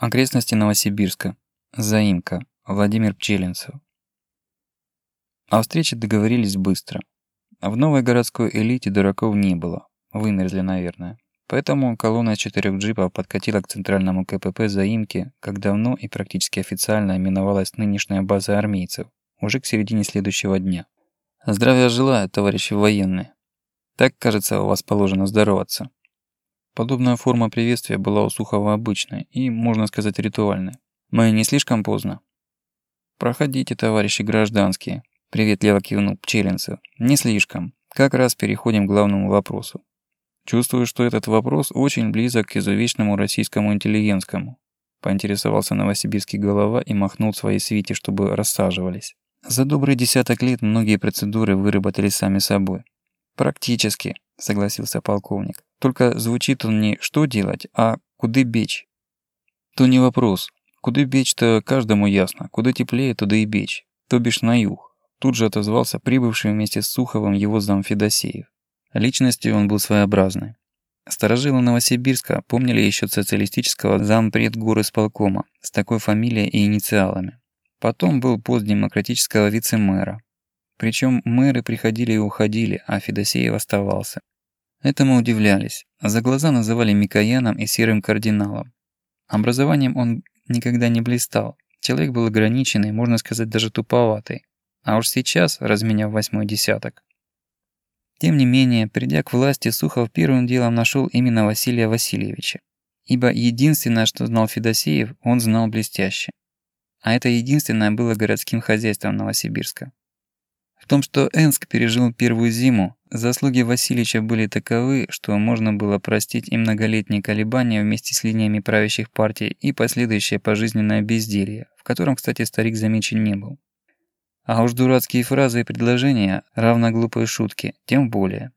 Окрестности Новосибирска. Заимка. Владимир Пчелинцев. О встрече договорились быстро. В новой городской элите дураков не было. Вымерзли, наверное. Поэтому колонна четырех джипов подкатила к центральному КПП заимки, как давно и практически официально именовалась нынешняя база армейцев, уже к середине следующего дня. Здравия желаю, товарищи военные. Так, кажется, у вас положено здороваться. Подобная форма приветствия была у Сухова обычной и, можно сказать, ритуальной. «Мы не слишком поздно?» «Проходите, товарищи гражданские», – приветливо кивнул Пчелинцев. «Не слишком. Как раз переходим к главному вопросу. Чувствую, что этот вопрос очень близок к изувечному российскому интеллигентскому», – поинтересовался новосибирский голова и махнул своей свите, чтобы рассаживались. За добрый десяток лет многие процедуры выработали сами собой. «Практически», – согласился полковник. Только звучит он не «что делать», а «куды бечь». То не вопрос. Куды бечь-то каждому ясно. Куда теплее, туда и бечь. То бишь на юг. Тут же отозвался прибывший вместе с Суховым его зам Федосеев. Личностью он был своеобразной. Старожилы Новосибирска помнили еще социалистического зампред горы сполкома с такой фамилией и инициалами. Потом был пост демократического вице-мэра. Причем мэры приходили и уходили, а Федосеев оставался. Этому удивлялись. За глаза называли Микояном и Серым Кардиналом. Образованием он никогда не блистал. Человек был ограниченный, можно сказать, даже туповатый. А уж сейчас, разменяв восьмой десяток. Тем не менее, придя к власти, Сухов первым делом нашел именно Василия Васильевича. Ибо единственное, что знал Федосеев, он знал блестяще. А это единственное было городским хозяйством Новосибирска. В том, что Энск пережил первую зиму, заслуги Васильевича были таковы, что можно было простить и многолетние колебания вместе с линиями правящих партий и последующее пожизненное безделье, в котором, кстати, старик замечен не был. А уж дурацкие фразы и предложения, равно глупые шутки, тем более.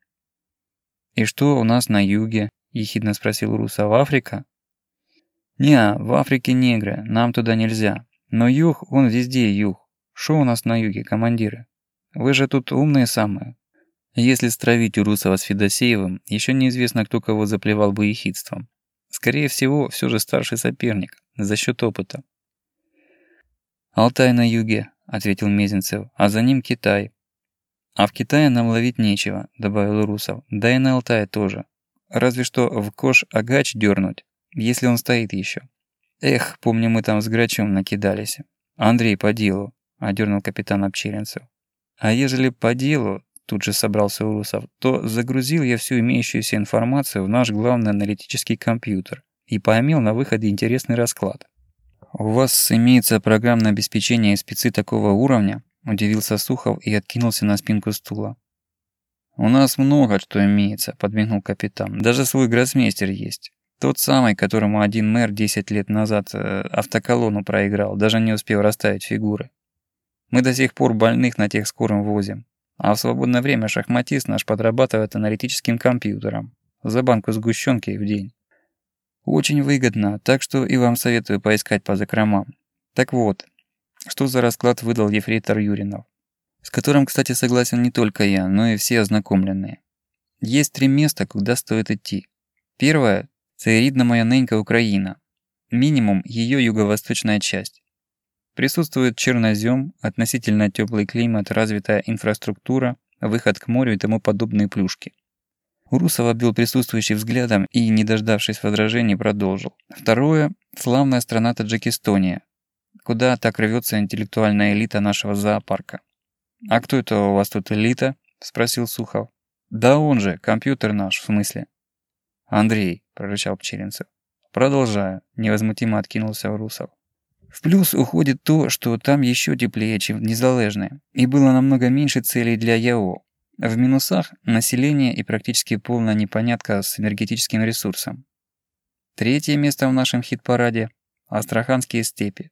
«И что у нас на юге?» – ехидно спросил Русов. «Африка?» «Не, в Африке негры, нам туда нельзя. Но юг, он везде юг. Что у нас на юге, командиры?» Вы же тут умные самые. Если стравить Урусова с Федосеевым, еще неизвестно, кто кого заплевал бы ехидством. Скорее всего, все же старший соперник, за счет опыта. «Алтай на юге», — ответил Мезенцев, — «а за ним Китай». «А в Китае нам ловить нечего», — добавил Русов. «Да и на Алтае тоже. Разве что в кош агач дернуть, если он стоит еще. Эх, помню, мы там с Грачом накидались. Андрей, по делу», — одернул капитан Обчеренцев. А ежели по делу, тут же собрался Урусов, то загрузил я всю имеющуюся информацию в наш главный аналитический компьютер и поймел на выходе интересный расклад. «У вас имеется программное обеспечение и спецы такого уровня?» – удивился Сухов и откинулся на спинку стула. «У нас много что имеется», – подмигнул капитан. «Даже свой гроссмейстер есть. Тот самый, которому один мэр 10 лет назад э, автоколонну проиграл, даже не успев расставить фигуры. Мы до сих пор больных на тех скором возим. А в свободное время шахматист наш подрабатывает аналитическим компьютером. За банку сгущенки в день. Очень выгодно, так что и вам советую поискать по закромам. Так вот, что за расклад выдал ефрейтор Юринов? С которым, кстати, согласен не только я, но и все ознакомленные. Есть три места, куда стоит идти. Первое – це рідна моя ненька Украина. Минимум – ее юго-восточная часть. Присутствует чернозем, относительно теплый климат, развитая инфраструктура, выход к морю и тому подобные плюшки. Урусов обвел присутствующий взглядом и, не дождавшись возражений, продолжил. Второе – славная страна Таджикистония, куда так рвется интеллектуальная элита нашего зоопарка. «А кто это у вас тут элита?» – спросил Сухов. «Да он же, компьютер наш, в смысле». «Андрей», – прорычал Пчелинцев. «Продолжаю», – невозмутимо откинулся Урусов. В плюс уходит то, что там еще теплее, чем в Незалежной, и было намного меньше целей для ЯО. В минусах – население и практически полная непонятка с энергетическим ресурсом. Третье место в нашем хит-параде – Астраханские степи.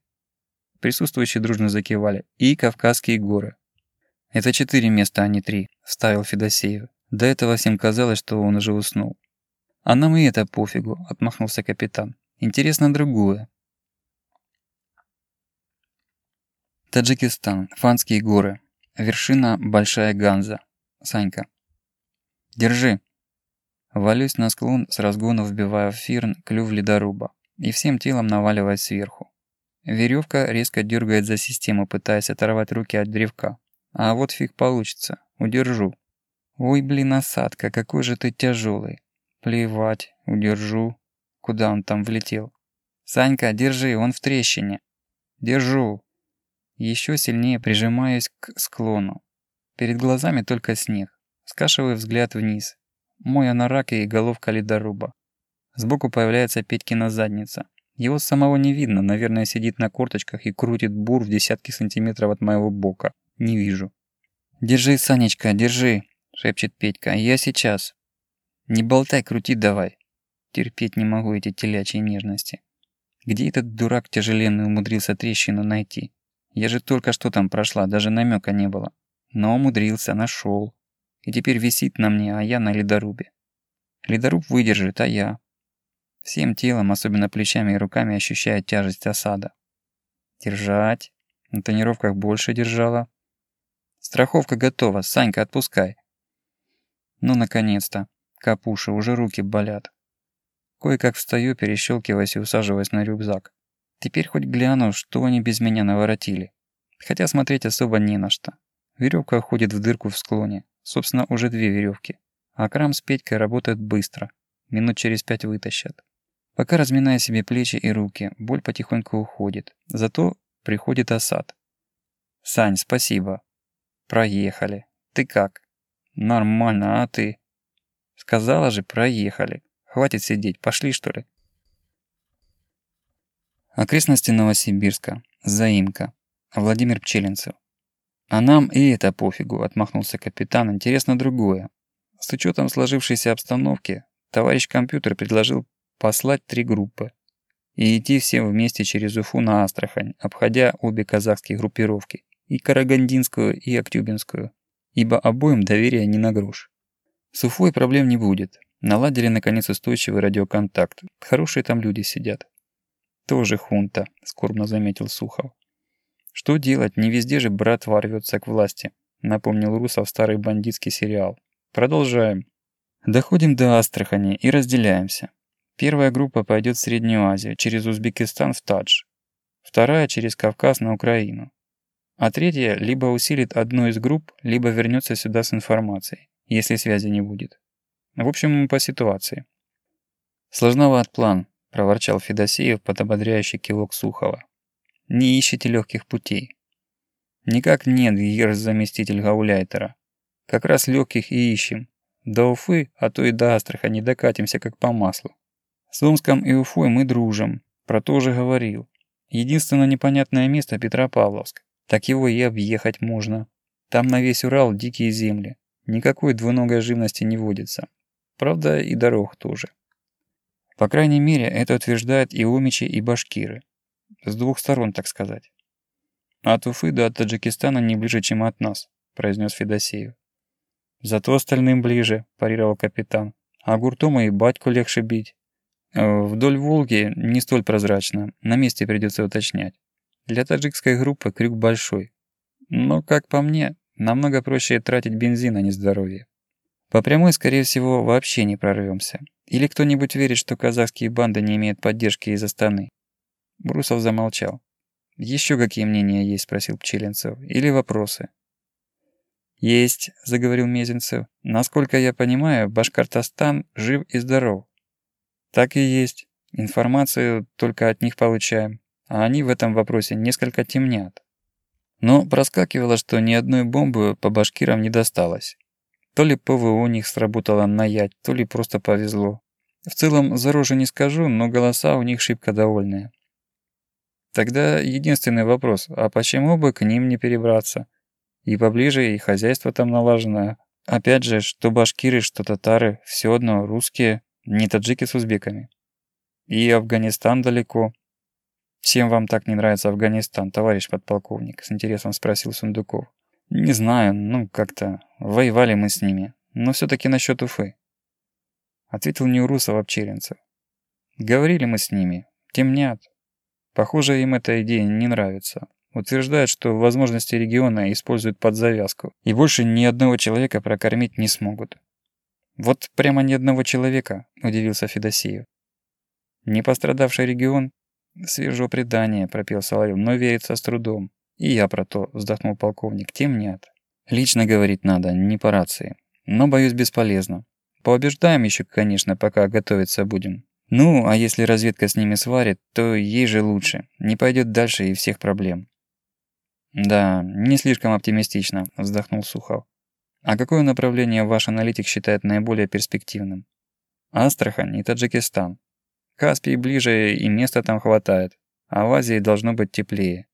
Присутствующие дружно закивали. И Кавказские горы. «Это четыре места, а не три», – вставил Федосеев. До этого всем казалось, что он уже уснул. «А нам и это пофигу», – отмахнулся капитан. «Интересно другое. Таджикистан. Фанские горы. Вершина Большая Ганза. Санька. Держи. Валюсь на склон, с разгона вбивая в фирн клюв ледоруба. и всем телом наваливаясь сверху. Веревка резко дергает за систему, пытаясь оторвать руки от древка. А вот фиг получится. Удержу. Ой, блин, осадка, какой же ты тяжелый. Плевать, удержу. Куда он там влетел? Санька, держи, он в трещине. Держу. Еще сильнее прижимаюсь к склону. Перед глазами только снег. Скашиваю взгляд вниз. Мой анорак и головка ледоруба. Сбоку появляется Петькина задница. Его самого не видно, наверное, сидит на корточках и крутит бур в десятки сантиметров от моего бока. Не вижу. «Держи, Санечка, держи!» — шепчет Петька. «Я сейчас!» «Не болтай, крути давай!» Терпеть не могу эти телячьи нежности. Где этот дурак тяжеленный умудрился трещину найти? Я же только что там прошла, даже намека не было. Но умудрился, нашел. И теперь висит на мне, а я на ледорубе. Ледоруб выдержит, а я. Всем телом, особенно плечами и руками, ощущаю тяжесть осада. Держать. На тренировках больше держала. Страховка готова. Санька, отпускай. Ну, наконец-то. Капуша, уже руки болят. Кое-как встаю, перещелкиваясь и усаживаясь на рюкзак. Теперь хоть гляну, что они без меня наворотили. Хотя смотреть особо не на что. Веревка уходит в дырку в склоне. Собственно, уже две веревки. А крам с Петькой работает быстро. Минут через пять вытащат. Пока разминая себе плечи и руки, боль потихоньку уходит. Зато приходит осад. «Сань, спасибо». «Проехали. Ты как?» «Нормально, а ты?» «Сказала же, проехали. Хватит сидеть, пошли что ли?» Окрестности Новосибирска. Заимка. Владимир Пчелинцев. «А нам и это пофигу», — отмахнулся капитан. «Интересно другое. С учетом сложившейся обстановки, товарищ компьютер предложил послать три группы и идти всем вместе через Уфу на Астрахань, обходя обе казахские группировки, и Карагандинскую, и Актюбинскую, ибо обоим доверия не на грош. С Уфой проблем не будет. Наладили, наконец, устойчивый радиоконтакт. Хорошие там люди сидят. «Тоже хунта», — скорбно заметил Сухов. «Что делать? Не везде же брат ворвется к власти», — напомнил Русов старый бандитский сериал. «Продолжаем. Доходим до Астрахани и разделяемся. Первая группа пойдет в Среднюю Азию, через Узбекистан в Тадж. Вторая через Кавказ на Украину. А третья либо усилит одну из групп, либо вернется сюда с информацией, если связи не будет. В общем, по ситуации. Сложноват план, — проворчал Федосеев под ободряющий кивок Сухова. «Не ищите легких путей». «Никак нет, герц-заместитель Гауляйтера. Как раз легких и ищем. До Уфы, а то и до Астрахани докатимся как по маслу. С Омском и Уфой мы дружим, про то же говорил. Единственное непонятное место Петропавловск. Так его и объехать можно. Там на весь Урал дикие земли. Никакой двуногой живности не водится. Правда, и дорог тоже. По крайней мере, это утверждают и умичи, и башкиры. С двух сторон, так сказать. От Уфы до Таджикистана не ближе, чем от нас, произнес Федосеев. Зато остальным ближе, парировал капитан. А Гуртома и батьку легче бить. Э, вдоль Волги не столь прозрачно, на месте придется уточнять. Для таджикской группы крюк большой. Но, как по мне, намного проще тратить бензин, а не здоровье. По прямой, скорее всего, вообще не прорвемся. Или кто-нибудь верит, что казахские банды не имеют поддержки из Астаны? Брусов замолчал. «Еще какие мнения есть?» – спросил Пчелинцев. «Или вопросы?» «Есть», – заговорил Мезенцев. «Насколько я понимаю, Башкортостан жив и здоров». «Так и есть. Информацию только от них получаем. А они в этом вопросе несколько темнят». Но проскакивало, что ни одной бомбы по башкирам не досталось. То ли ПВО у них сработало на ять, то ли просто повезло. В целом, за рожу не скажу, но голоса у них шибко довольные. Тогда единственный вопрос, а почему бы к ним не перебраться? И поближе, и хозяйство там налаженное. Опять же, что башкиры, что татары, все одно русские, не таджики с узбеками. И Афганистан далеко. Чем вам так не нравится Афганистан, товарищ подполковник? С интересом спросил Сундуков. Не знаю, ну как-то воевали мы с ними, но все-таки насчет Уфы. Ответил Неурусов обчеренцев. Говорили мы с ними, темнят. Похоже, им эта идея не нравится. Утверждают, что возможности региона используют под завязку, и больше ни одного человека прокормить не смогут. «Вот прямо ни одного человека», — удивился Федосеев. Не пострадавший регион? Свежо предание, пропел Соловьев, но верится с трудом. И я про то, вздохнул полковник, темнят. Лично говорить надо, не по рации. Но, боюсь, бесполезно. Поубеждаем еще, конечно, пока готовиться будем. Ну, а если разведка с ними сварит, то ей же лучше. Не пойдет дальше и всех проблем. Да, не слишком оптимистично, вздохнул Сухов. А какое направление ваш аналитик считает наиболее перспективным? Астрахань и Таджикистан. Каспий ближе и места там хватает, а в Азии должно быть теплее.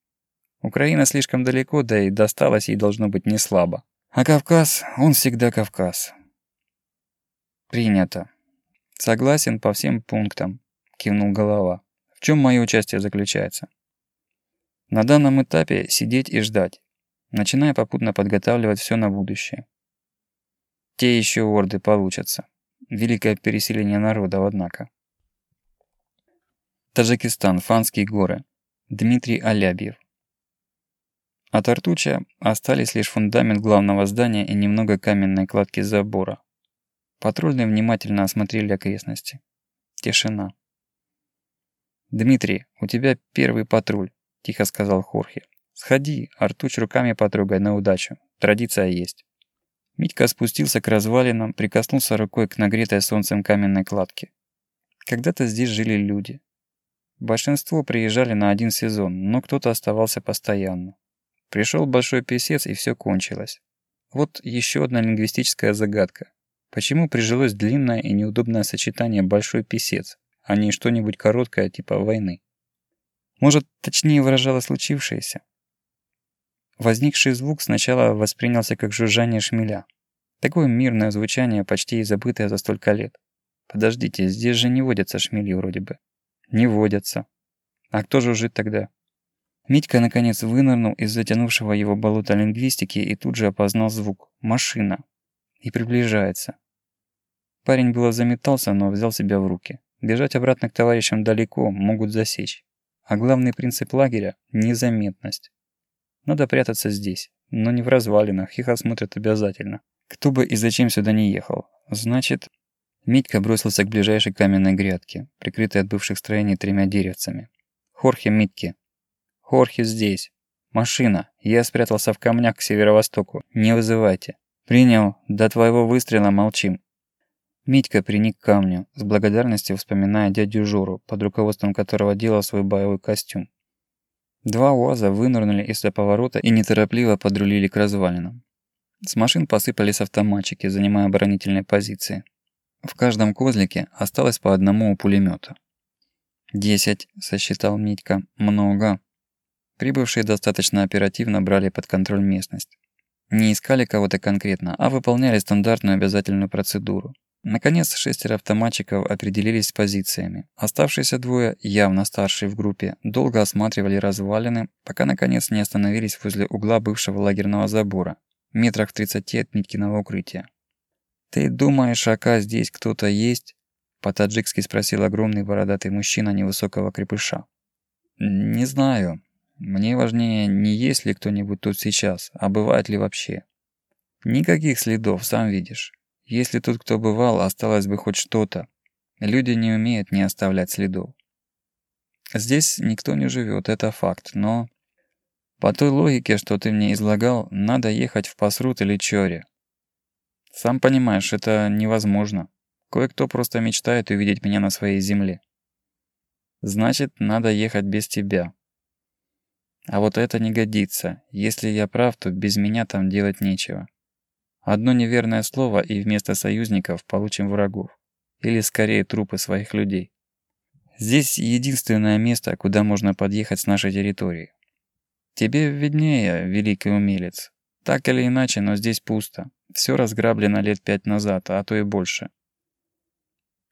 Украина слишком далеко, да и досталось ей должно быть не слабо. А Кавказ, он всегда Кавказ. Принято. Согласен по всем пунктам, кивнул голова. В чем мое участие заключается? На данном этапе сидеть и ждать, начиная попутно подготавливать все на будущее. Те еще орды получатся. Великое переселение народа, однако. Таджикистан, Фанские горы. Дмитрий Алябьев. От Артуча остались лишь фундамент главного здания и немного каменной кладки забора. Патрульные внимательно осмотрели окрестности. Тишина. «Дмитрий, у тебя первый патруль», – тихо сказал Хорхе. «Сходи, Артуч руками потрогай на удачу. Традиция есть». Митька спустился к развалинам, прикоснулся рукой к нагретой солнцем каменной кладке. Когда-то здесь жили люди. Большинство приезжали на один сезон, но кто-то оставался постоянно. Пришел большой писец, и все кончилось. Вот еще одна лингвистическая загадка. Почему прижилось длинное и неудобное сочетание «большой писец», а не что-нибудь короткое типа войны? Может, точнее выражало случившееся? Возникший звук сначала воспринялся как жужжание шмеля. Такое мирное звучание, почти и забытое за столько лет. Подождите, здесь же не водятся шмели вроде бы. Не водятся. А кто же жит тогда? Митька наконец вынырнул из затянувшего его болота лингвистики и тут же опознал звук. Машина. И приближается. Парень было заметался, но взял себя в руки. Бежать обратно к товарищам далеко, могут засечь. А главный принцип лагеря – незаметность. Надо прятаться здесь, но не в развалинах, их осмотрят обязательно. Кто бы и зачем сюда не ехал. Значит... Митька бросился к ближайшей каменной грядке, прикрытой от бывших строений тремя деревцами. «Хорхе, Митки!» «Хорхе здесь!» «Машина! Я спрятался в камнях к северо-востоку. Не вызывайте!» «Принял. До твоего выстрела молчим!» Митька приник к камню, с благодарностью вспоминая дядю Жору, под руководством которого делал свой боевой костюм. Два УАЗа вынырнули из-за поворота и неторопливо подрулили к развалинам. С машин посыпались автоматчики, занимая оборонительные позиции. В каждом козлике осталось по одному у пулемета. «Десять», — сосчитал Митька. «Много». Прибывшие достаточно оперативно брали под контроль местность. Не искали кого-то конкретно, а выполняли стандартную обязательную процедуру. Наконец, шестеро автоматчиков определились с позициями. Оставшиеся двое, явно старшие в группе, долго осматривали развалины, пока наконец не остановились возле угла бывшего лагерного забора, метрах в тридцати от Миткиного укрытия. «Ты думаешь, ака здесь кто-то есть?» По-таджикски спросил огромный бородатый мужчина невысокого крепыша. «Не знаю. Мне важнее, не есть ли кто-нибудь тут сейчас, а бывает ли вообще. Никаких следов, сам видишь. Если тут кто бывал, осталось бы хоть что-то. Люди не умеют не оставлять следов. Здесь никто не живет, это факт, но... По той логике, что ты мне излагал, надо ехать в Пасрут или Чоре. Сам понимаешь, это невозможно. Кое-кто просто мечтает увидеть меня на своей земле. Значит, надо ехать без тебя. А вот это не годится. Если я прав, то без меня там делать нечего. Одно неверное слово, и вместо союзников получим врагов. Или скорее трупы своих людей. Здесь единственное место, куда можно подъехать с нашей территории. Тебе виднее, великий умелец. Так или иначе, но здесь пусто. Все разграблено лет пять назад, а то и больше.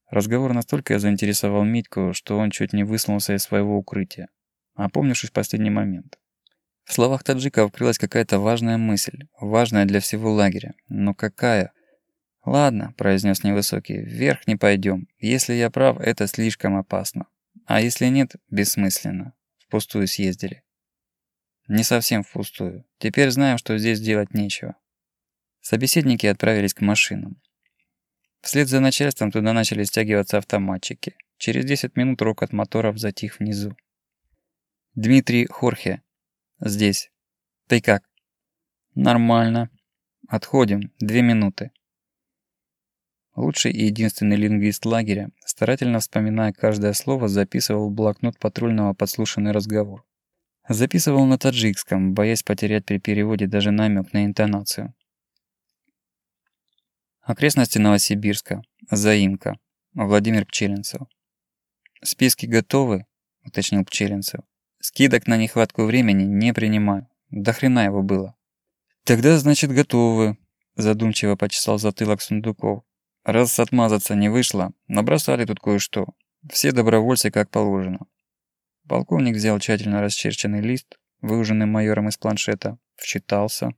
Разговор настолько заинтересовал Митьку, что он чуть не высунулся из своего укрытия, опомнившись в последний момент. В словах таджика вкрылась какая-то важная мысль, важная для всего лагеря. Но какая? «Ладно», — произнес невысокий, — «вверх не пойдем. Если я прав, это слишком опасно. А если нет, бессмысленно. Впустую съездили». «Не совсем впустую. Теперь знаем, что здесь делать нечего». Собеседники отправились к машинам. Вслед за начальством туда начали стягиваться автоматчики. Через 10 минут рокот моторов затих внизу. Дмитрий Хорхе. Здесь. Ты как? Нормально. Отходим. Две минуты. Лучший и единственный лингвист лагеря, старательно вспоминая каждое слово, записывал в блокнот патрульного подслушанный разговор. Записывал на таджикском, боясь потерять при переводе даже намек на интонацию. Окрестности Новосибирска. Заимка. Владимир Пчелинцев. «Списки готовы?» – уточнил Пчелинцев. «Скидок на нехватку времени не принимаю. До хрена его было». «Тогда, значит, готовы», – задумчиво почесал затылок Сундуков. Раз отмазаться не вышло, набросали тут кое-что. Все добровольцы как положено. Полковник взял тщательно расчерченный лист, выуженный майором из планшета, вчитался.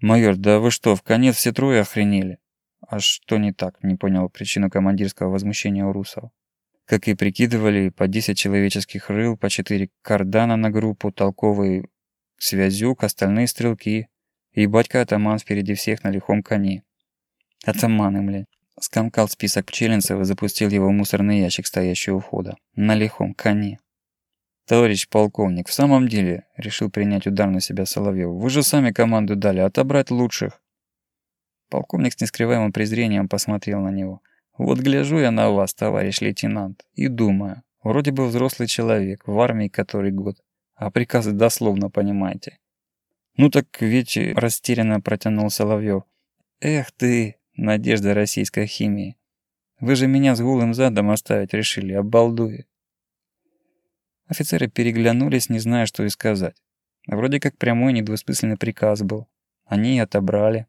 «Майор, да вы что, в конец все трое охренели?» «А что не так?» – не понял причину командирского возмущения у русов. Как и прикидывали, по 10 человеческих рыл, по 4 кардана на группу, толковый связюк, остальные стрелки. И батька-атаман впереди всех на лихом коне. Атаманы, блядь. Скомкал список пчелинцев и запустил его в мусорный ящик, стоящий у входа. На лихом коне. «Товарищ полковник, в самом деле, — решил принять удар на себя Соловьев, — вы же сами команду дали отобрать лучших». Полковник с нескрываемым презрением посмотрел на него. «Вот гляжу я на вас, товарищ лейтенант, и думаю, вроде бы взрослый человек, в армии который год, а приказы дословно понимаете». «Ну так ведь...» — растерянно протянул Соловьев. «Эх ты, Надежда российской химии. Вы же меня с голым задом оставить решили, обалдуи. Офицеры переглянулись, не зная, что и сказать. Вроде как прямой недвусмысленный приказ был. Они и отобрали.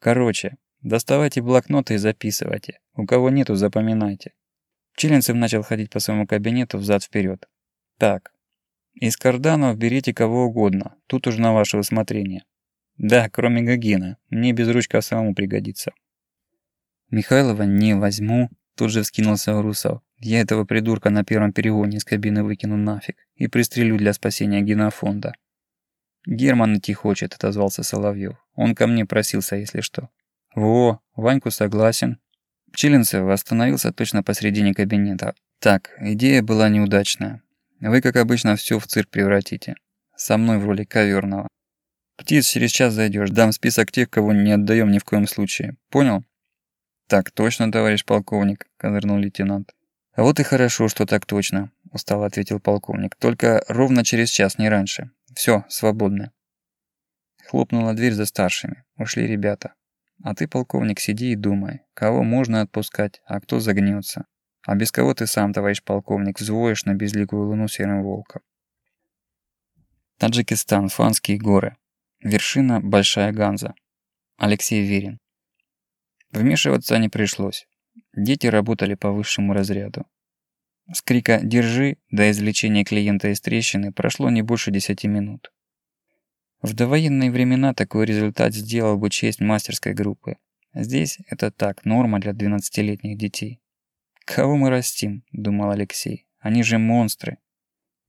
Короче, доставайте блокноты и записывайте. У кого нету, запоминайте. Пчелинцев начал ходить по своему кабинету взад вперед. Так, из карданов берите кого угодно, тут уже на ваше усмотрение. Да, кроме Гагина. Мне без ручка самому пригодится. Михайлова не возьму, тут же вскинулся Урусов. Я этого придурка на первом перегоне из кабины выкину нафиг и пристрелю для спасения генофонда. Герман идти хочет, отозвался Соловьев. Он ко мне просился, если что. Во, Ваньку согласен. Пчелинцев остановился точно посредине кабинета. Так, идея была неудачная. Вы, как обычно, все в цирк превратите. Со мной в роли коверного. Птиц, через час зайдешь. Дам список тех, кого не отдаем ни в коем случае. Понял? Так точно, товарищ полковник, козырнул лейтенант. Вот и хорошо, что так точно, устало ответил полковник. Только ровно через час, не раньше. Все, свободны. Хлопнула дверь за старшими. Ушли ребята. А ты, полковник, сиди и думай, кого можно отпускать, а кто загнется. А без кого ты сам, товарищ полковник, взвоишь на безликую луну серым волком. Таджикистан, Фанские горы. Вершина Большая Ганза. Алексей Верин. Вмешиваться не пришлось. Дети работали по высшему разряду. С крика «Держи!» до извлечения клиента из трещины прошло не больше десяти минут. В довоенные времена такой результат сделал бы честь мастерской группы. Здесь это так, норма для 12-летних детей. «Кого мы растим?» – думал Алексей. «Они же монстры.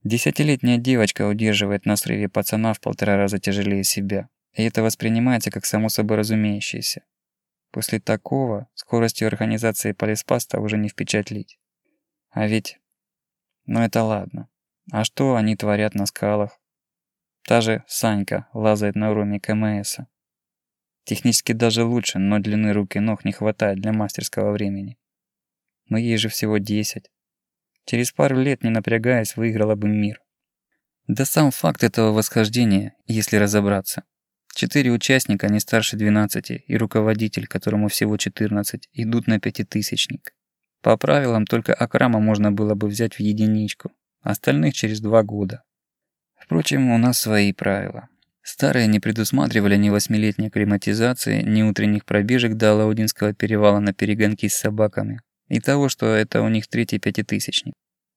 Десятилетняя девочка удерживает на срыве пацана в полтора раза тяжелее себя. И это воспринимается как само собой разумеющееся. После такого скоростью организации полиспаста уже не впечатлить. А ведь... Ну это ладно. А что они творят на скалах? Та же Санька лазает на уровне КМСа. Технически даже лучше, но длины рук и ног не хватает для мастерского времени. Но ей же всего 10. Через пару лет, не напрягаясь, выиграла бы мир. Да сам факт этого восхождения, если разобраться. Четыре участника не старше 12 и руководитель, которому всего 14, идут на пятитысячник. По правилам, только Акрама можно было бы взять в единичку, остальных через два года. Впрочем, у нас свои правила. Старые не предусматривали ни восьмилетней акклиматизации, ни утренних пробежек до Алаудинского перевала на перегонки с собаками, и того, что это у них третий пятитысячник.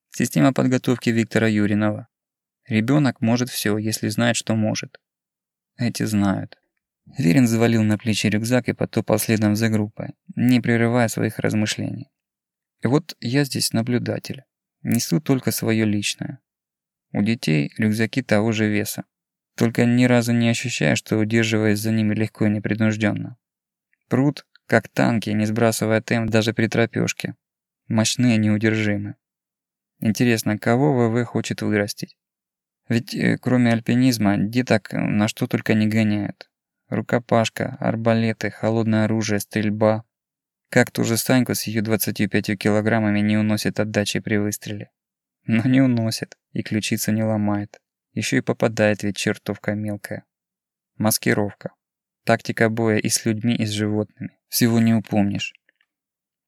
Система подготовки Виктора Юринова. Ребенок может все, если знает, что может. Эти знают. Верин завалил на плечи рюкзак и потопал следом за группой, не прерывая своих размышлений. И вот я здесь наблюдатель. Несу только свое личное. У детей рюкзаки того же веса. Только ни разу не ощущаю, что удерживаясь за ними легко и непринужденно. Пруд, Как танки, не сбрасывая темп даже при тропёшке. Мощные, неудержимы. Интересно, кого ВВ хочет вырастить? Ведь э, кроме альпинизма, деток на что только не гоняют. Рукопашка, арбалеты, холодное оружие, стрельба. Как ту же Саньку с ее 25 килограммами не уносит отдачи при выстреле. Но не уносит, и ключица не ломает. Еще и попадает ведь чертовка мелкая. Маскировка. Тактика боя и с людьми, и с животными. Всего не упомнишь.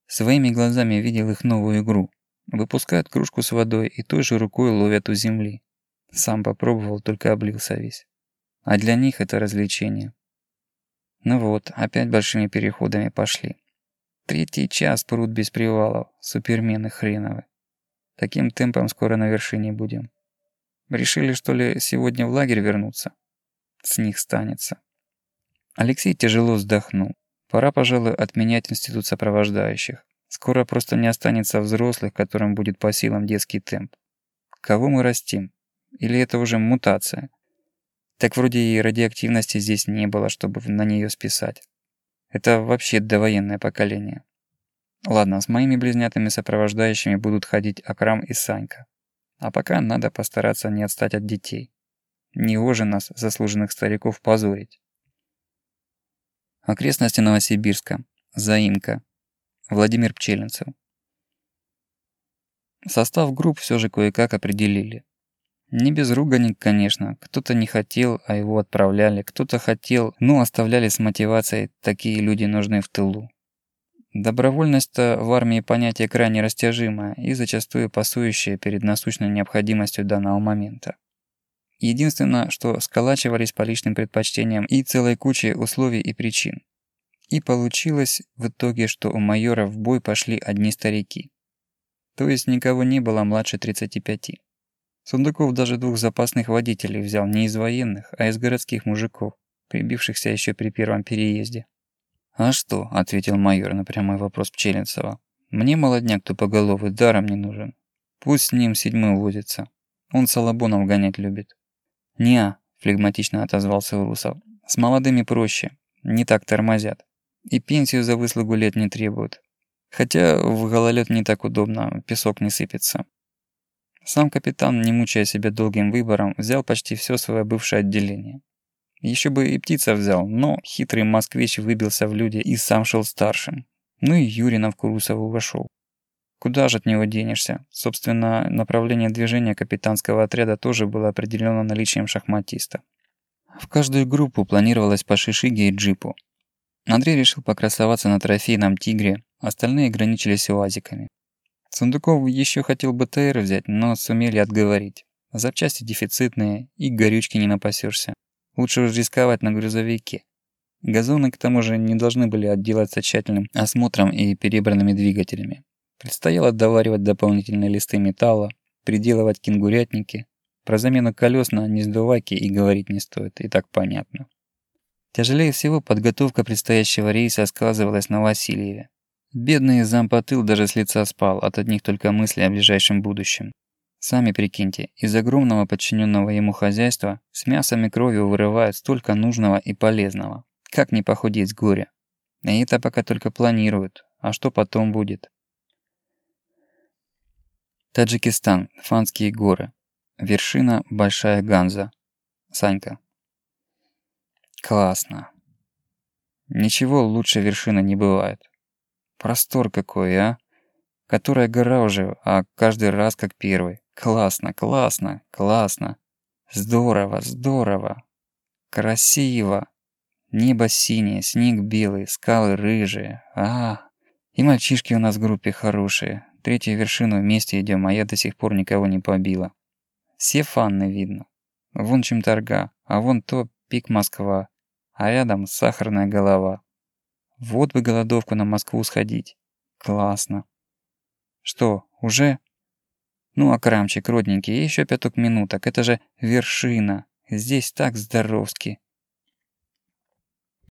Своими глазами видел их новую игру. Выпускают кружку с водой и той же рукой ловят у земли. Сам попробовал, только облился весь. А для них это развлечение. Ну вот, опять большими переходами пошли. Третий час прут без привалов, супермены хреновы. Таким темпом скоро на вершине будем. Решили, что ли, сегодня в лагерь вернуться? С них станется. Алексей тяжело вздохнул. Пора, пожалуй, отменять институт сопровождающих. Скоро просто не останется взрослых, которым будет по силам детский темп. Кого мы растим? Или это уже мутация? Так вроде и радиоактивности здесь не было, чтобы на нее списать. Это вообще довоенное поколение. Ладно, с моими близнятыми сопровождающими будут ходить Акрам и Санька. А пока надо постараться не отстать от детей. Не же нас, заслуженных стариков, позорить. Окрестности Новосибирска. Заимка. Владимир Пчелинцев. Состав групп все же кое-как определили. Не без ругани, конечно. Кто-то не хотел, а его отправляли. Кто-то хотел, но оставляли с мотивацией «такие люди нужны в тылу». Добровольность-то в армии понятие крайне растяжимое и зачастую пасующее перед насущной необходимостью данного момента. Единственное, что сколачивались по личным предпочтениям и целой куче условий и причин. И получилось в итоге, что у майора в бой пошли одни старики. То есть никого не было младше 35. Сундуков даже двух запасных водителей взял не из военных, а из городских мужиков, прибившихся еще при первом переезде. «А что?» – ответил майор на прямой вопрос Пчелинцева. «Мне молодняк тупоголовый даром не нужен. Пусть с ним седьмым возится. Он салабонов гонять любит». «Не-а», флегматично отозвался Урусов. «С молодыми проще. Не так тормозят. И пенсию за выслугу лет не требуют. Хотя в гололед не так удобно, песок не сыпется. Сам капитан, не мучая себя долгим выбором, взял почти все свое бывшее отделение. Еще бы и птица взял, но хитрый москвич выбился в люди и сам шел старшим. Ну и Юрина в Курусову вошел. Куда же от него денешься? Собственно, направление движения капитанского отряда тоже было определено наличием шахматиста. В каждую группу планировалось по шишиге и джипу. Андрей решил покрасоваться на трофейном «Тигре», остальные ограничились уазиками. Сундуков еще хотел БТР взять, но сумели отговорить. Запчасти дефицитные, и горючки не напасешься. Лучше уж рисковать на грузовике. Газоны, к тому же, не должны были отделаться тщательным осмотром и перебранными двигателями. Предстояло доваривать дополнительные листы металла, приделывать кенгурятники. Про замену колес на несдувайке и говорить не стоит, и так понятно. Тяжелее всего подготовка предстоящего рейса сказывалась на Васильеве. Бедный зампотыл даже с лица спал от одних только мыслей о ближайшем будущем. Сами прикиньте, из огромного подчиненного ему хозяйства с мясом и кровью вырывают столько нужного и полезного. Как не похудеть с горя? И это пока только планируют. А что потом будет? Таджикистан. Фанские горы. Вершина Большая Ганза. Санька. Классно. Ничего лучше вершины не бывает. Простор какой, а? Которая гора уже, а каждый раз как первый. Классно, классно, классно. Здорово, здорово. Красиво. Небо синее, снег белый, скалы рыжие. А, и мальчишки у нас в группе хорошие. Третью вершину вместе идем, а я до сих пор никого не побила. Все фанны видно. Вон чем торга, а вон то пик Москва, а рядом сахарная голова. Вот бы голодовку на Москву сходить. Классно. Что, уже? Ну, а крамчик, родненький, еще пяток минуток. Это же вершина. Здесь так здоровски.